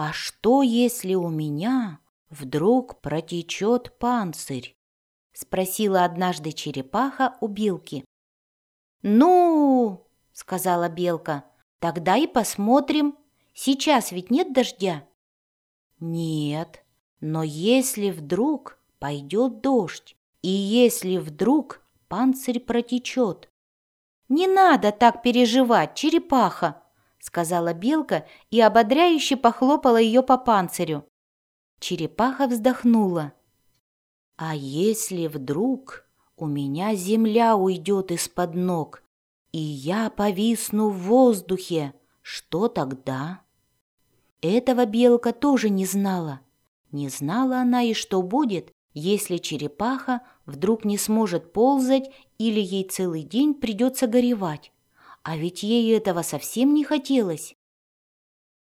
«А что, если у меня вдруг протечет панцирь?» — спросила однажды черепаха у белки. «Ну, — сказала белка, — тогда и посмотрим. Сейчас ведь нет дождя?» «Нет, но если вдруг пойдет дождь, и если вдруг панцирь протечет...» «Не надо так переживать, черепаха!» — сказала белка и ободряюще похлопала ее по панцирю. Черепаха вздохнула. «А если вдруг у меня земля уйдет из-под ног, и я повисну в воздухе, что тогда?» Этого белка тоже не знала. Не знала она и что будет, если черепаха вдруг не сможет ползать или ей целый день придется горевать. А ведь ей этого совсем не хотелось.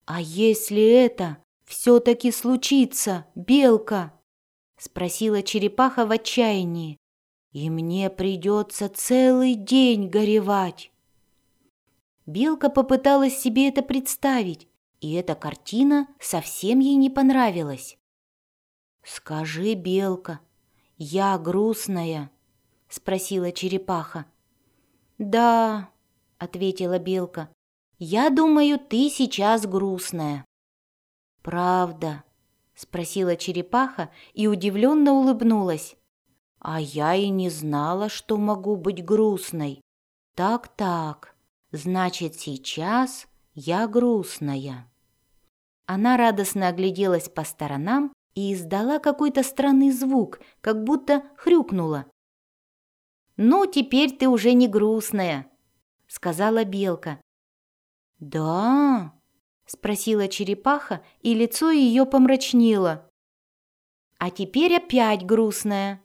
«А если это все-таки случится, белка?» — спросила черепаха в отчаянии. «И мне придется целый день горевать». Белка попыталась себе это представить, и эта картина совсем ей не понравилась. «Скажи, белка, я грустная?» — спросила черепаха. «Да», — ответила белка, — «я думаю, ты сейчас грустная». «Правда?» — спросила черепаха и удивленно улыбнулась. «А я и не знала, что могу быть грустной. Так-так, значит, сейчас я грустная». Она радостно огляделась по сторонам и издала какой-то странный звук, как будто хрюкнула. «Ну, теперь ты уже не грустная», — сказала белка. «Да?» — спросила черепаха, и лицо ее помрачнело. «А теперь опять грустная».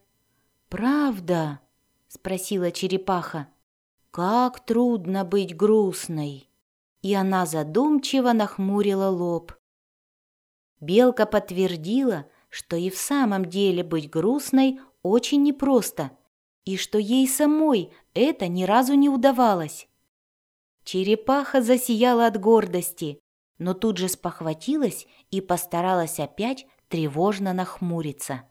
«Правда?» — спросила черепаха. «Как трудно быть грустной!» И она задумчиво нахмурила лоб. Белка подтвердила, что и в самом деле быть грустной очень непросто, и что ей самой это ни разу не удавалось. Черепаха засияла от гордости, но тут же спохватилась и постаралась опять тревожно нахмуриться.